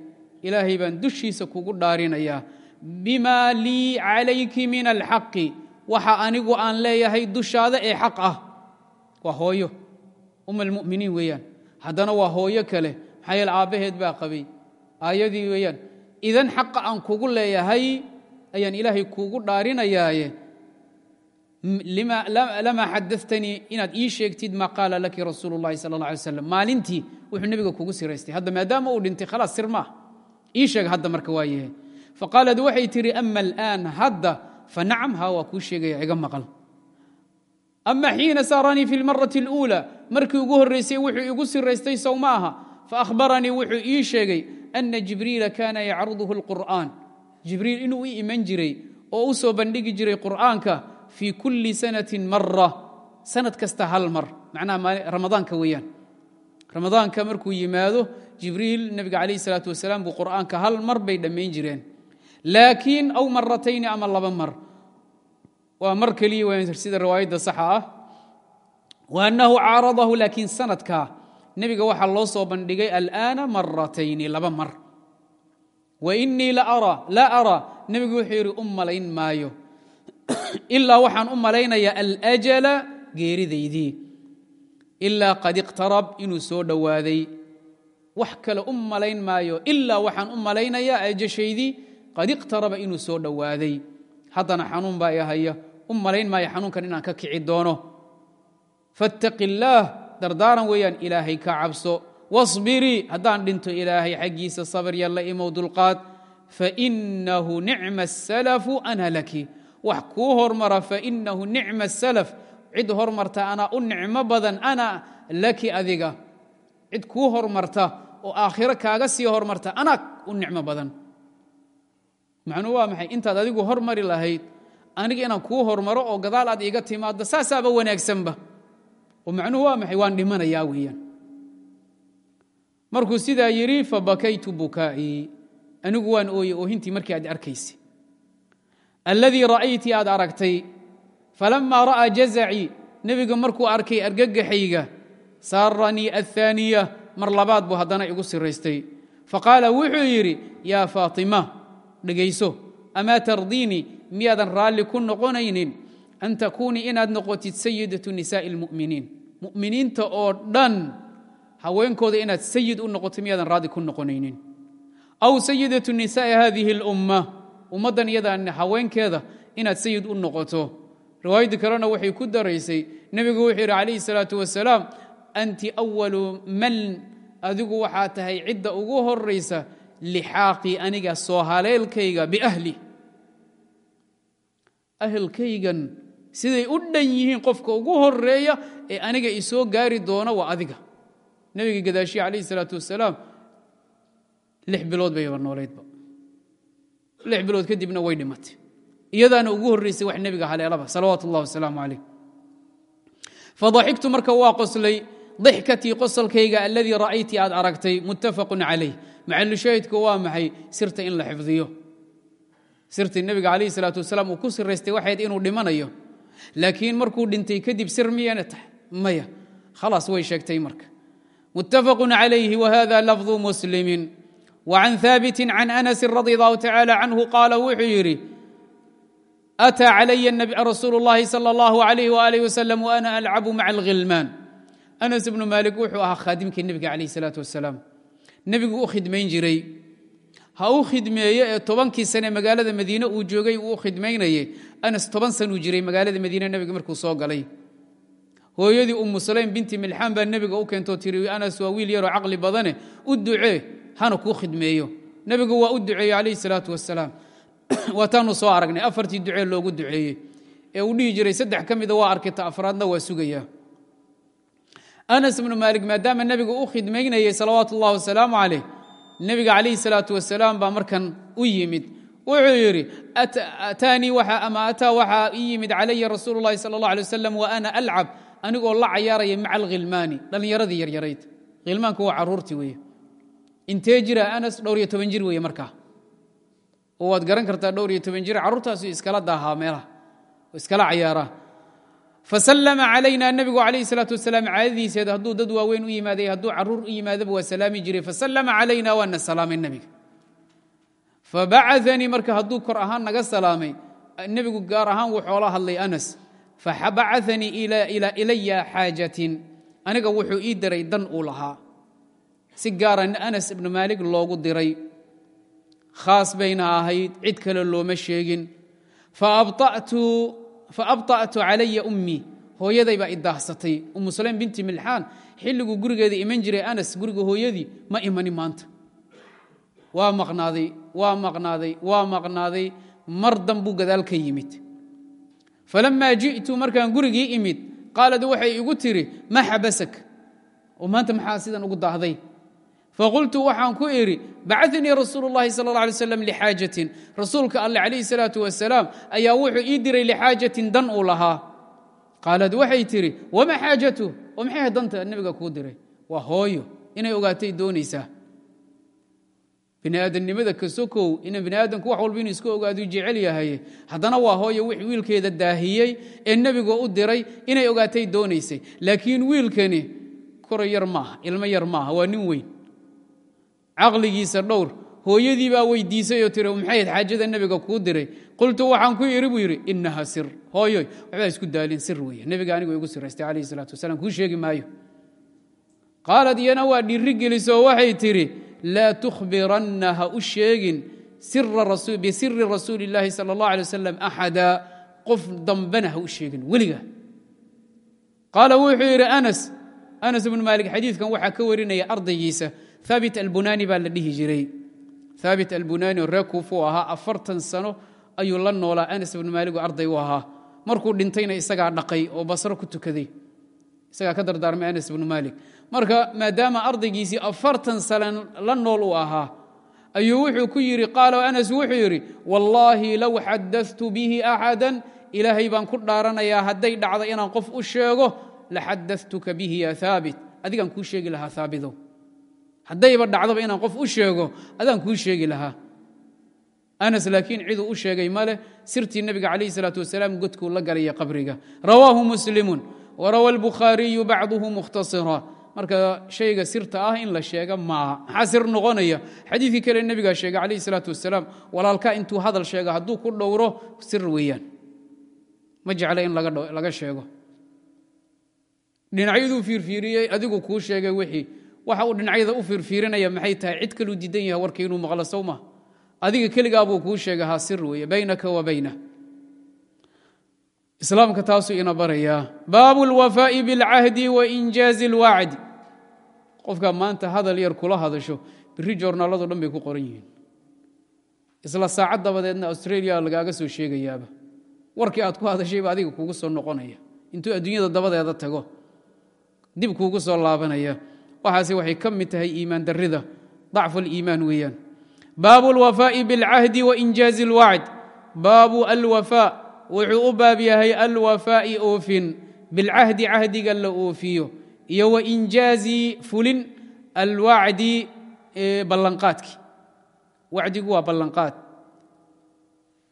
Ilaahay baan dushiisa kugu dhaarinayaa bimaa lii calayki min alxaqi waxa anigu aan leeyahay dushaada ee xaq ah. Waa hooyo. Um almuminiin weeyaan. Haddana waa hooyo kale. Maxaa yeele aabbaheed baa qabay. Aayadii weeyaan idan xaqa aan kugu leeyahay ayaan ilaahay kugu dhaarinayaaye lama xadaanii inaad ii sheegtid maa qaala laki rasuulu اllahi sal اla alay slam maalintii wuxuu nebiga kugu siraystay hadda maadaama uu dhintay khalaas sir maah ii sheeg hadda marka waa yahe faqaalad waxay tihi ama alaan hadda fanacam ha waa kuu sheegaya iga maqal ama xiina saaranii fi lmarati اluulى markii ugu horraysay wuxuu igu siraystay sow ma aha faahbaranii wuxuu ii sheegay ana jibriila kaana yacruduhu اlqur'an jibriil inuu ii iman jiray oo u soo bandhigi jiray qur'aanka fii kulli sanatin mara sanad kasta hal mar. Macnaha ramadaanka weeyaan. Ramadaanka markuu yimaado jibriil nebiga calayh isalaatu wasalaam buu qur'aanka hal mar bay dhammayn jireen. Laakiin aw maratayni ama laba mar. Waa mar keliya weyan sida riwaayadda saxa ah. Wa annahu caaradahu laakiin sanadkaa nebiga waxaa loo soo bandhigay alaana maratayni laba mar. Wa inii la araa nebigu wuxuu yidhi u malayn maayo ilaa waxaan u malaynayaa aljala geeridaydii. Ilaa qad iqtarab inuu soo dhowaaday wax kale u malayn maayo ilaa waxaan u malaynayaa ajashaydii qad iqtaraba inuu soo dhowaaday haddana xanuun baa ihaya u malayn maayo xanuunkan inaan ka kici doono. Fattaqi illaah dardaaran weeyaan ilaahay ka cabso. Wasbirii haddaan dhinto ilaahay xaggiisa sabir yalla imow dulqaad. Fainahu nicma asalafu ana laki wax kuu hormara fainahu nicma asalaf cid hormarta anaa u nicmo badan ana laki adiga. Cid kuu hormarta oo aakhiro kaaga sii hormarta anaa u nicmo badan. Macnuu waa maxay? Intaad adigu hormari lahayd aniga inaan kuu hormaro oo gadaal aad iiga timaaddo saasaaba wanaagsanba. Oo macnuhu waa maxay? Waan dhimanayaa weeyaan. Markuu sidaa yidhi fabakaytu bukaa'ii anigu waan ooyey oohintii markii aad arkaysay alladii ra'aytii aad aragtay falammaa ra'aa jazacii nebiga markuu arkay argagaxayga saaranii aلثaaniya mar labaad buu haddana igu siraystay faqaala wuxuu yidhi yaa faatima dhegayso amaa tardiinii miyaadan raalli ku noqonaynin an takuunii inaad noqotid sayidatu nisaa'i اlmu'miniin mu'miniinta oo dhan haweenkooda inaad sayid u noqoto miyaadan raadi ku noqonaynin aw sayidatu nisaa'i hadihi اlumma ummaddan iyadan haweenkeeda inaad sayid u noqoto. Riwaayadii kalena waxay ku daraysay nebigu wuxuu yidhi calayhi salaatu wasalaam anti awalu man adigu waxaa tahay cidda ugu horaysa lixaaqii aniga soo haleelkayga biahli. Ahelkaygan siday u dhan yihiin qofka ugu horreeya ee aniga isoo gaari doona waa adiga. Nebiga gadaashiye calayhi salaatu wasalaam lix bilood bayba noolaydba lix bilood kadibna way dhimatay iyadaana ugu horraysay wax nebiga haleelaba salawaatu اllah wasalaamu calayh fadaxigtu marka waa qoslay dixkatii qosolkayga aladii ra'aytii aad aragtay muttafaqun calayh macalushaahidku waa maxay? Sirta in la xifdiyo. Sirtii nebiga calayhi salaatu wasalaam uu ku siraystay waxayd inuu dhimanayo. Laakiin markuu dhintay kadib sir miyana tahay maya. Khalaas way sheegtay marka. Muttafaqun calayhi wahada lafdu muslimin وعن ثابت عن أنس رضي الله تعالى عنه قال wuxuu yidhi أتى علي رsuuل اللhi صلى الله عليه وآله وسلم وأنا ألعب مع الغilمان أنس بن مالك wuxuu ahaa khاadimkii nebiga عليه الصلاaة وaسلام nebigu u khidmayn jiray ha u khidmeeye ee tobankii sane magaalada madiine uu joogay uu u khidmaynaye anas toban sanuu jiray magaalada madiine nebiga markuu soo galay hooyadii umu sulaym binti milxaan baa nebiga u keentoo tiri anas waa wiil yaroo caqli badane u ducee hana kuu khidmeeyo. Nebigu waa u duceeyey calayhi salaatu wasalaam waataanu soo aragnay. Afartii ducee loogu duceeyey. Ee uu dhihi jiray saddex ka mida waa arkay ta afraadna waa sugayaa anas ibnu maalik maadaama nebiga u khidmaynayey salawaatu wasalaamu calayh nebiga calayhi salaatu wasalaam baa markan u yimid. Wuxuu yidhi ataanii ama ataa waxaa ii yimid calaya rasuulu sala allah alay wasalam wa ana alcab anigoo la cayaaraya maca alkhilmaani dhallinyaradii yaryarayd. Khilmaanku waa carruurtii weeye intee jira anas dhowr iyo toban jir weeye markaa? Oo waad garan kartaa dhowr iyo toban jir carruurtaasu iskala daahaa meelaha oo iskala cayaaraa fasallama calayna nebigu calayhi salaatu wasalaam caadadiiseed hadduu dad waaweyn u yimaaday hadduu carruur u yimaadaba waa salaami jiray. Fasallama calayna waana salaamay nebiga fabacanii marka hadduu kor ahaan naga salaamay nebigu gaar ahaan wuu xoola hadlay anas fabacanii ilaya xaajatin. Aniga wuxuu ii diray dan uu lahaa si gaara anas ibnu maalik loogu diray khaas bayna ahayd cid kale looma sheegin. Faabطa'tu calaya ummii hooyaday baa idaahsatay umu sulaym binti milxaan xilliguu gurigeeda iman jiray anas guriga hooyadii ma imani maanta. Waa maqnaaday waa maqnaaday waa maqnaaday. Mar danbuu gadaal ka yimid. Falammaa ji'tu markaan gurigii imid qaalad waxay igu tiri ma xabasak oo maanta maxaa sidan ugu daahday faqultu waxaan ku idhi bacanii rasuulu اllahi sal اla alay slam lixaajatin rasuulka alle calayhi salaatu wasalaam ayaa wuxuu ii diray lixaajatin dan uu lahaa qaalad waxay tidhi wama xaajatu oo maxay danta nebiga kuu diray waa hooyo inay ogaatay doonaysaa bini aadamnimada kasokow ina bini aadamku wax walba inuu iska ogaadu jecel yahaye haddana waa hooyo wix wiilkeeda daahiyey ee nebiga u diray inay ogaatay doonaysay laakiin wiilkani koro weyn caqligiisa dhowr hooyadii baa weydiisay oo tiri maxayd xaajada nebiga kuu diray. Qultu waxaan ku idhi buu yidhi inaha sir. Hooyoy waxbaa isku daalin sir weeye. Nebiga anigu igu siraystay calayhi salaatu wasalaam kuu sheegi maayo. Qaalad iyana waa dhiiri gelisoo waxay tidhi laa tukhbiranna ha u sheegin bisiri rasuuli illaahi sala allah alay wasalam axada. Qof dambena ha u sheegin weliga. Qaala wuxuu yidhi anas anas ibnu maalik xadiidkan waxaa ka warinaya ardaygiisa haabit albunaani baa la dhihi jiray. Haabit albunaani reer kuufuu ahaa afartan sano ayuu la noolaa anas ibnu maaligu arday u ahaa. Markuu dhintayna isagaa dhaqay oo basro ku tukaday. Isagaa ka dardaarmay anas ibnu maalik. Marka maadaama ardaygiisii afartan sano la nool uu ahaa ayuu wuxuu ku yidhi qaala anas wuxuu yidhi wallaahi low xadatu bihi axada ilaahay baan ku dhaaranayaa hadday dhacdo inaan qof u sheego laxadatuka bihi ya haabit adigaan kuu sheegi lahaa haabidow haddayba dhacdoba inaan qof u sheego adaan kuu sheegi lahaa. Anas laakiin ciduu u sheegay ma leh sirtii nebiga calayh salaatu wasalaam godkuu la galaya qabriga. Rawaahu muslimun warawa albukhaariyu bacduhu mukhtasira. Marka shayga sirta ah in la sheega maaha. Maxaa sir noqonaya? Xadiidkii kale nebigaa sheegay calayh salaatu wasalaam walaalka intuu hadal sheego hadduu ku dhowro sir weeyaan. Ma jecla in laga sheego. Dhinacyaduu fiirfiiriyey adigu kuu sheegay wixii waxa uu dhinacyada u fiirfiirinaya maxay tahay? Cid kalu diidan yaha warka inuu maqlo sowma adiga keligaabuu kuu sheegahaa sir weeye baynaka wa bayna. Islaamka taasuu ina barayaa baabu lwafaa'i bilcahdi wa injaazi lwacdi qofkaa maanta hadal yar kula hadasho biri joornaaladu dhan bay ku qoran yihiin. Isla saacad dabadeedna australia lagaaga soo sheegayaaba. Warkii aad ku hadashayba adiga kuugu soo noqonaya. Intuu adduunyada dabadeeda tago dib kuugu soo laabanaya waxaase waxay ka mid tahay iimaan darida dacfu aliimaan weeyaan. Baabu alwafaa'i biاlcahdi wainjaazi اlwacd baabu alwafaa wuxuu u baab yahay alwafaa'i oofin bilcahdi cahdiga la oofiyo iyo wainjaazi fulin alwacdi ballanqaadki. Wacdigu waa ballanqaad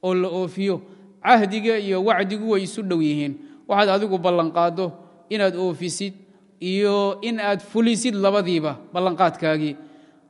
oo la oofiyo cahdiga iyo wacdigu way isu dhow yihiin. Waxaad adigu ballanqaaddo inaad oofisid iyo in aad fulisid labadiiba ballanqaadkaagii.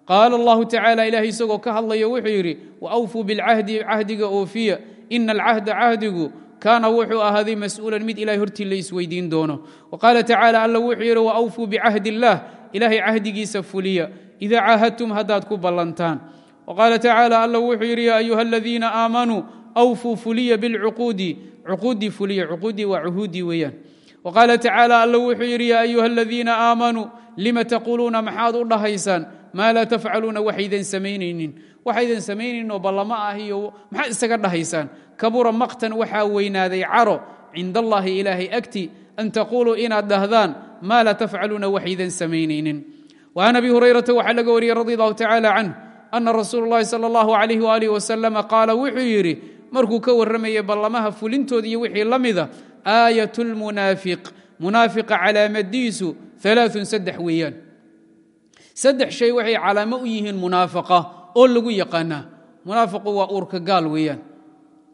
Qaala allahu tacaala ilahay isagoo ka hadlayo wuxuu yidhi waawfuu bilcahdi cahdiga oofiya ina alcahda cahdigu kaana wuxuu ahaaday mas'uulan mid ilahay hortii la isweydiin doono. Waqaala tacaala alla wuxuu yidhi waawfuu bicahdi illaah ilahay cahdigiisa fuliya. Ida caahadtum haddaad ku ballantaan. Wqaala tacaala alla wuxuu yidhi yaa ayuha aladiina aamanuu awfuu fuliya bilcuquudi cuquuddii fuliya cuquuddii waa cuhuuddii weeyaan wqaala tacaala alla wuxuu yidhi yaa ayuha aladiina aamanuu lima taquuluuna maxaad u dhahaysaan maa laa tafcaluuna waxaydan samaynaynin waxaydan samaynaynin oo ballamo ah iyo maxaad isaga dhahaysaan kabura maqtan waxaa weynaaday caro cind allaahi ilaahay agti an taquuluu inaad dhahdaan maa laa tafcaluuna waxaydan samaynaynin وعn abi hurayrata waxaa laga wariyey radi allahu tacala canh ana rasuul اllahi salى اllahu alayh walih wasalama qaala wuxuu yidhi markuu ka warramayay ballamaha fulintooda iyo wixii la mida aayat اlmunaafiq munaafiqa calaamadiisu alaaثun saddex weeyaan. Saddex shay waxay calaamo u yihiin munaafaqa oo lagu yaqaanaa. Munaafiqu waa uurka gaal weeyaan.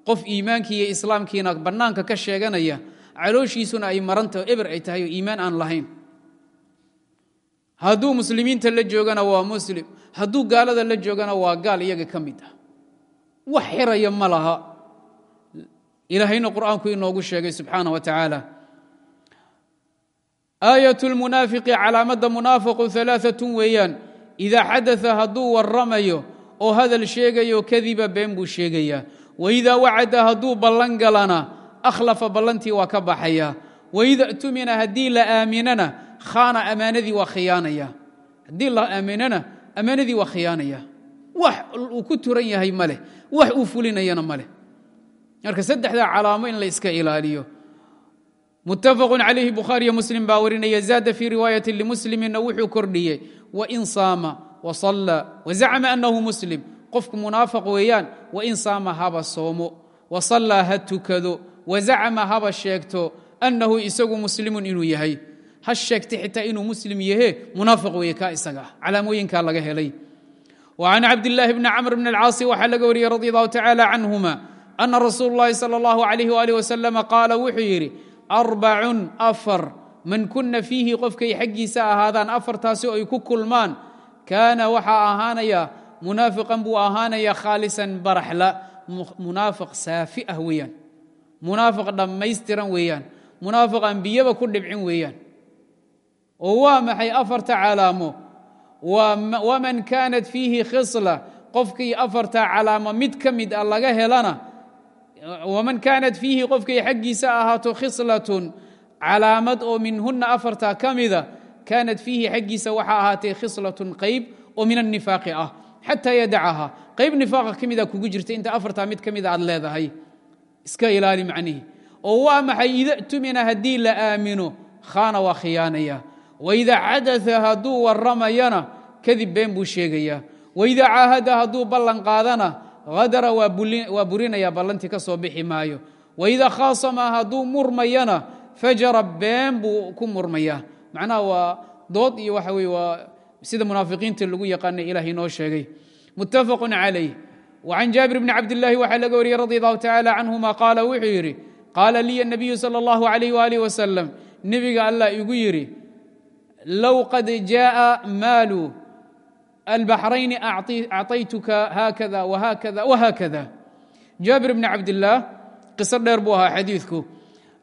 Qof iimaankii iyo islaamkiina bannaanka ka sheeganaya calooshiisuna ay maranta eber ay tahay oo iimaan aan lahayn. Hadduu muslimiinta la joogana waa muslim hadduu gaalada la joogana waa gaal iyaga ka mid ah. Wax xiraya ma laha ilaahayna qur'aanku inoogu sheegay subxaana wa tacaala aayat lmunaafiqi calaamadda munaafiqu alaaatun weeyaan idaa xadaa hadduu warramayo oo hadal sheegayo kadiba been buu sheegayaa. Waidaa wacada hadduu ballan galana akhlafa ballantii waa ka baxaya. Waida tumina haddii la aaminana khaana ammaanadii waa khiyaanaya. Haddii la aaminana ammaanadii waa khiyaanaya. Wax uu ku turan yahay ma leh. Wax fulinayana ma marka saddexdaa calaamo in la iska ilaaliyo. Mutafaq calayhi bukhaariyo muslim baa warinaya zaada fii riwaayati limusliminna wuxuu kordhiyey wain saama wasalla wazacma annahu muslim. Qofku munaafaq weeyaan wain saama haba soomo wasallaa ha tukado wazacma haba sheegto annahu isagu muslimun inuu yahay. Ha sheegta xitaa inuu muslim yahe munaafaq weeye kaa isaga ah calaamooyinkaa laga helay. Wa can cabdillaahi bni camr bni alcaasi waxaa laga wariyey radi allahu tacaala canhuma ana rasuul اllahi salى اllahu عalayh wali wasalam qaala wuxuu yidhi arbacun afar man kuna fiihi qofkay xaggiisa ahaadaan afartaasi oo ay ku kulmaan kaana waxaa ahaanaya munaafiqan buu ahaanaya khaalisan baraxla munaafiq saafi ah weeyaan munaafiq dhammaystiran weeyaan munaafiq aan biyaba ku dhibcin weeyaan oo waa maxay afarta calaamo waman kaanat fiihi khisla qofkii afarta calaamo mid ka mid a laga helana waman kaanat fiihi qofkay xaggiisa ahaato khislatun calaamad oo minhuna afarta ka mida kaanat fiihi xaggiisa waxaa ahaatay khislatun qayb oo min annifaaqi ah xataa yadacaha qayb nifaaqa ka mida kugu jirta inta afartaa mid ka mida aad leedahay iska ilaali macnihi oo waa maxay ida tumina haddii la aamino khaana waa khiyaanaya waida cadaa hadduu waramayana kadib been buu sheegayaa waida caahada hadduu ballan qaadana hadara waa burinaya ballantii ka soo bixi maayo. Waida khaasama hadduu murmayana fajara been buu ku murmayaa macnaha waa dood iyo waxa weye waa sida munaafiqiinta lagu yaqaana ilaah inoo sheegay. Muttafaqu calayh. وcan jaabir bni cabdillaahi waxaa laga wariyey radi allahu tacala canhuma qaala wuxuu yidhi qaala liya nabiyu sala allahu alayh waalih wasalam nebiga allah igu yidhi low qad jaءa maalu albaxrayni acطaytuka haakada whaakada whaakada jaabir bni cabdillaah qiso dheer buu ahaa xadiidku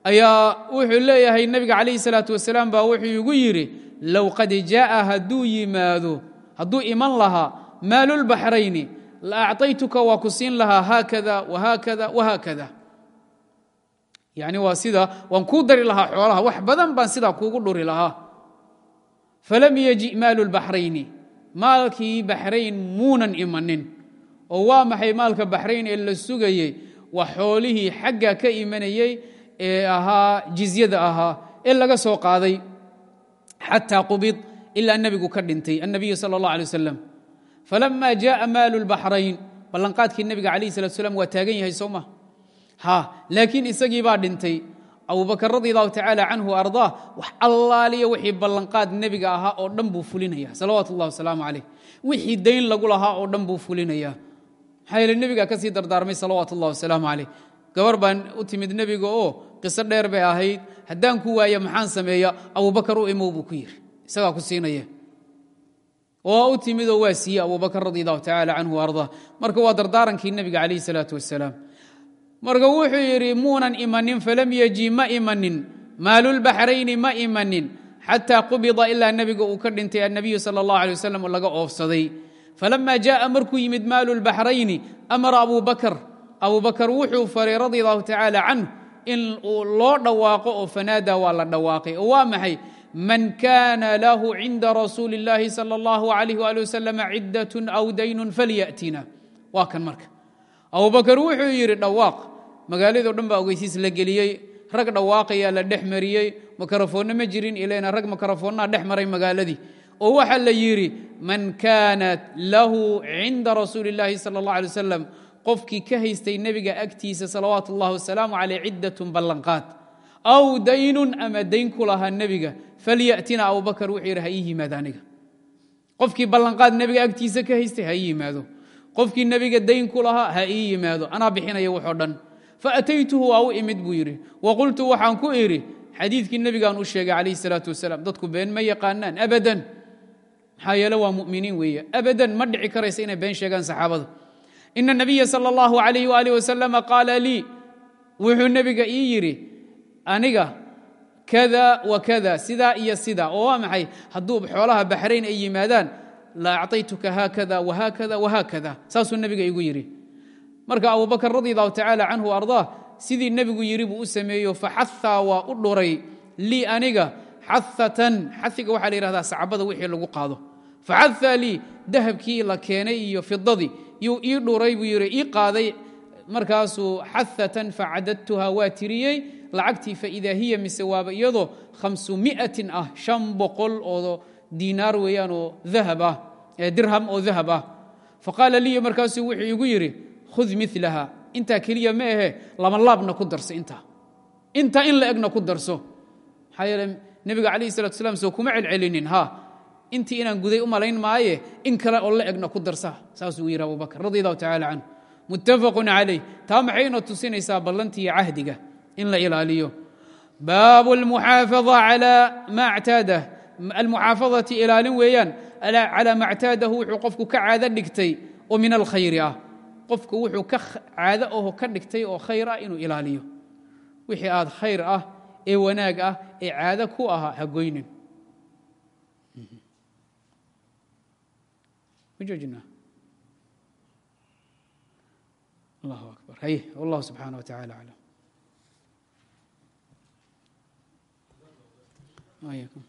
ayaa wuxuu leeyahay nebiga calayhi salaatu wasalaam baa wuxuu igu yidhi low qad jaءa hadduu yimaado hadduu iman lahaa maalulbaxrayni la acطaytuka waa ku siin lahaa haakada whaakada whaakada yani waa sida waan kuu dari lahaa xoolaha wax badan baan sidaa kuugu dhuri lahaa falam yaji maalu lbaxrayni maalkii baxrayn muunan imanin. Oo waa maxay maalka baxrayn ee la sugayey waa xoolihii xagga ka imanayey ee ahaa jizyada ahaa ee laga soo qaaday. Xataa qubid ilaa nebigu ka dhintay annabiyu sala allah alay wasalam falama jaءa maalu lbaxrayn ballanqaadkii nebiga calayh salat slam waa taagan yahay soo ma? Ha laakiin isagii baa dhintay abubakr radi allahu tacaala canhu ardaa wax allaaliya wixii ballanqaad nebiga ahaa oo dhan buu fulinaya. Salawaatu اllah wasalaamu calayh wixii dayn lagu lahaa oo dhan buu fulinaya. Maxaa yeele nebigaa ka sii dardaarmay salawaatu اllah wasalaamu calayh gabar baan u timid nebiga oo qiso dheer bay ahayd. Haddaan ku waaya maxaan sameeya abubakar u imow buu ku yidhi. Isagaa ku siinaya. Oo u timidoo waa siiye abubakr radi allahu tacaala canhu ardaa marka waa dardaarankii nebiga calayh salaatu wasalaam marka wuxuu yidhi muunan imanin falam yeji ma imanin maalulbaxrayni ma imanin xataa qubida ilaa nebiga uu ka dhintay annabiyu sala allah alay wasalam oo laga oofsaday falama jaءa markuu yimid maalulbaxrayni amara abu bakr abu bakr wuxuu faray radi allahu tacaala canh in loo dhawaaqo oo fanaada waa la dhawaaqay oo waa maxay man kana lahu cinda rasuuli اllahi salى اllahu alayh ali wasalam cidat aw daynun falyaأtina waa kan marka abubakar wuxuu yidhi dhawaaq magaaladao dhan baa ogeysiis la geliyey rag dhawaaqayaa la dhex mariyey makarafoonna ma jirin ilana rag makarafoonnaa dhex maray magaaladii oo waxaa la yidhi man kaanat lahu cinda rasuuli اllahi salى اllah alay wasalam qofkii ka haystay nebiga agtiisa salawaatu اllahi wasalaamu caleyh ciddatun ballanqaad aw daynun ama dayn ku lahaa nebiga falyaأtina abubakar wuxuu yidhi ha ii yimaado aniga qofkii ballanqaad nebiga agtiisa ka haystay ha ii yimaado qofkii nebiga dayn ku lahaa ha ii yimaado anaa bixinaya waxoo dhan faataytuhu waa u imid buu yidhi wa qultu waxaan ku idhi xadiidkii nebigaan u sheegay calayh salaatu wasalaam dadku been ma yaqaanaan abadan maxaa yeele waa muminiin weeye abadan ma dhici karaysa inay been sheegaan saxaabadu ina nabiya sala allahu alayh waalih wasalama qaala lii wuxuu nebiga ii yidhi aniga kada wa kada sidaa iyo sidaa oo waa maxay hadduu xoolaha baxrayn ay yimaadaan la acطaytuka haakada whaakada whaakada saasuu nebiga igu yidhi marka abubakr radi allahu tacaala canhu ardaa sidii nebigu yidhi buu u sameeyo faxahaa waa u dhuray lii aniga xaatan xaiga waxaa la yihahdaa sacbada wixii lagu qaado. Faxahaa lii dahabkii la keenay iyo fidadii yuu ii dhuray buu yidhi ii qaaday. Markaasuu xaatan facadadtuha waa tiriyey lacagtii faida hiya mise waaba iyadoo hamsu miatin ah shan boqol oo diinaar weeyaan oo ah dirham oo dahab ah. Faqaala lii markaasuu wuxuu igu yidhi khud milaha intaa keliya ma ahe lama laabna ku darso intaa. Intaa in la egna ku darso. Maxaa yeele nebiga calayh salatu slam soo kuma celcelinin ha intii inaan guday u malayn maaye in kale oo la egna ku darsa saasuu yidhi abubakr radi allahu tacala canhu. Muttafaqun calayh. Taa maxayna tusinaysaa ballantiiyo cahdiga in la ilaaliyo. Baabu lmuxaafada cala ma ctaadah almuxaafadati ilaalin weeyaan calaa ma ctaadahu wuxuu qofku ka caado dhigtay oo min alkhayri ah qofku wuxuu ka caado aho ka dhigtay oo khayr ah inuu ilaaliyo wixii aad khayr ah ee wanaag ah ee caado ku ahaa ha goynin الله أكبر هي والله سبحانه وتعالى أعلم وإياكم